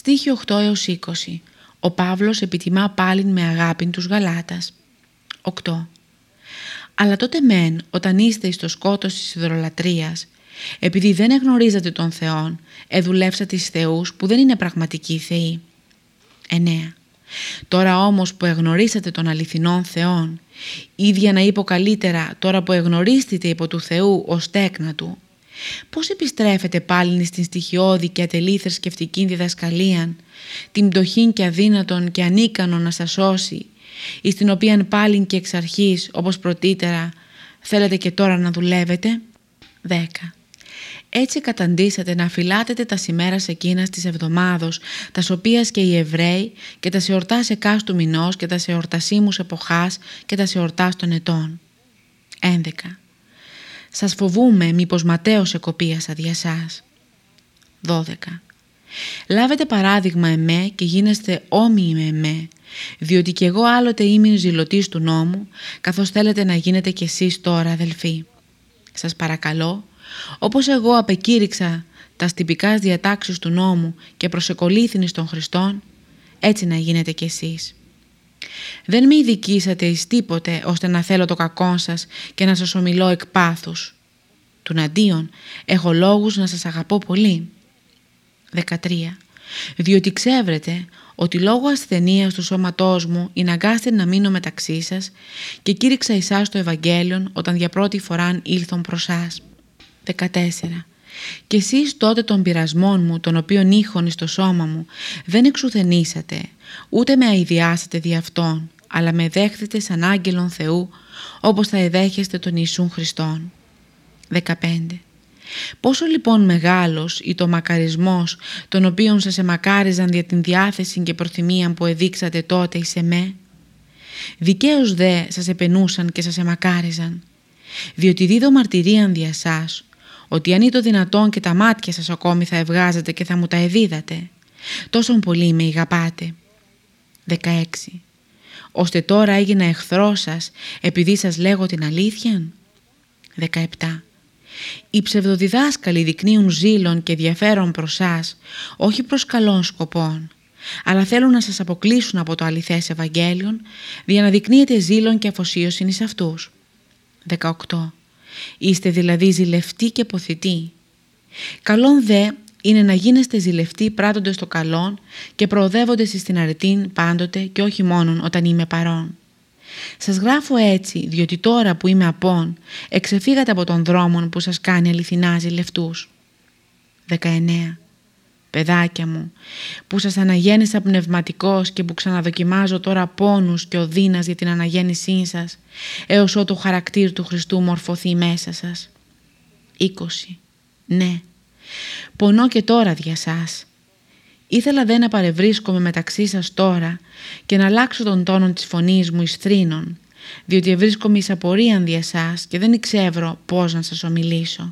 Στίχη 8 έως 20. Ο Παύλος επιτιμά πάλιν με αγάπη τους Γαλάτας. 8. Αλλά τότε μεν όταν είστε εις το σκότος της ιδωλολατρίας, επειδή δεν εγνωρίζατε τον Θεόν, εδουλεύσατε εις θεούς που δεν είναι πραγματικοί θεοί. 9. Τώρα όμως που εγνωρίσατε τον αληθινόν Θεόν, ίδια να είπω καλύτερα τώρα που εγνωρίστητε υπό του Θεού ως τέκνα Του, πώς επιστρέφετε πάλι στην στοιχειώδη και ατελή θρησκευτική διδασκαλία, την πτωχή και αδύνατον και ανίκανο να σας σώσει, εις την οποία πάλιν και εξ αρχής, όπως πρωτήτερα, θέλετε και τώρα να δουλεύετε; 10. Έτσι καταντήσατε να φυλάτετε τα σημέρας εκείνας της εβδομάδος, τας οποίας και οι Εβραίοι και τα σε εορτάς εκάστου μηνός και τα σε εορτασίμους εποχάς και τα σε εορτάς των ετών. 11. Σας φοβούμε μήπως ματέως εκοπίασα δια σας. 12. Λάβετε παράδειγμα εμέ και γίνεστε όμοιοι με εμέ, διότι κι εγώ άλλοτε είμαι ζηλωτής του νόμου, καθώς θέλετε να γίνετε κι εσείς τώρα αδελφοί. Σας παρακαλώ, όπως εγώ απεκήρυξα τα τυπικά διατάξεις του νόμου και προσεκολήθηνη των Χριστών, έτσι να γίνετε κι εσείς. Δεν με ειδικήσατε εις τίποτε ώστε να θέλω το κακό σας και να σας ομιλώ εκ πάθους. Τουναντίον, έχω λόγους να σας αγαπώ πολύ. 13. Διότι ξέβρετε ότι λόγω ασθενείας του σώματός μου ειναγκάστε να μείνω μεταξύ σας και κήρυξα εσάς το Ευαγγέλιο όταν για πρώτη φορά ήλθον προς σας. 14. Και εσείς τότε των πειρασμών μου, τον οποίον ήχον στο σώμα μου, δεν εξουθενήσατε, ούτε με αηδιάσατε δι' αυτόν, αλλά με δέχθητε σαν άγγελον Θεού, όπως θα εδέχεστε τον Ιησούν Χριστόν. 15. Πόσο λοιπόν μεγάλος ή το μακαρισμός τον οποίον σας εμακάριζαν δια την διάθεση και προθυμία που εδείξατε τότε εις εμέ; Δικαίως δε σας επενούσαν και σας εμακάριζαν, διότι δίδω μαρτυρίαν δια σας, ότι αν είναι το δυνατόν και τα μάτια σας ακόμη θα ευγάζετε και θα μου τα εδίδατε, τόσο πολύ με ηγαπάτε. 16. Ώστε τώρα έγινα εχθρό σας επειδή σας λέγω την αλήθεια. 17. Οι ψευδοδιδάσκαλοι δεικνύουν ζήλων και ενδιαφέρον προς σας, όχι προς καλών σκοπών, αλλά θέλουν να σας αποκλείσουν από το αληθές Ευαγγέλιον, για να δεικνύετε ζήλων και αφοσίωση εις αυτούς. 18. Είστε δηλαδή ζηλευτοί και ποθητοί. Καλόν δε είναι να γίνεστε ζηλευτοί πράττοντες το καλόν και προοδεύοντες στην αρετήν πάντοτε και όχι μόνον όταν είμαι παρόν. Σας γράφω έτσι διότι τώρα που είμαι απόν εξεφύγατε από τον δρόμο που σας κάνει αληθινά ζηλευτούς. 19. Παιδάκια μου, που σας αναγέννησα πνευματικός και που ξαναδοκιμάζω τώρα πόνους και οδύνας για την αναγέννησή σας, έως ότου χαρακτήρ του Χριστού μορφωθεί μέσα σας. 20. Ναι, πονώ και τώρα δια σας. Ήθελα δε να παρευρίσκομαι μεταξύ σας τώρα και να αλλάξω τον τόνο της φωνής μου εις θρήνων, διότι βρίσκομαι εις απορία δια σας και δεν ξέρω πώς να σας ομιλήσω.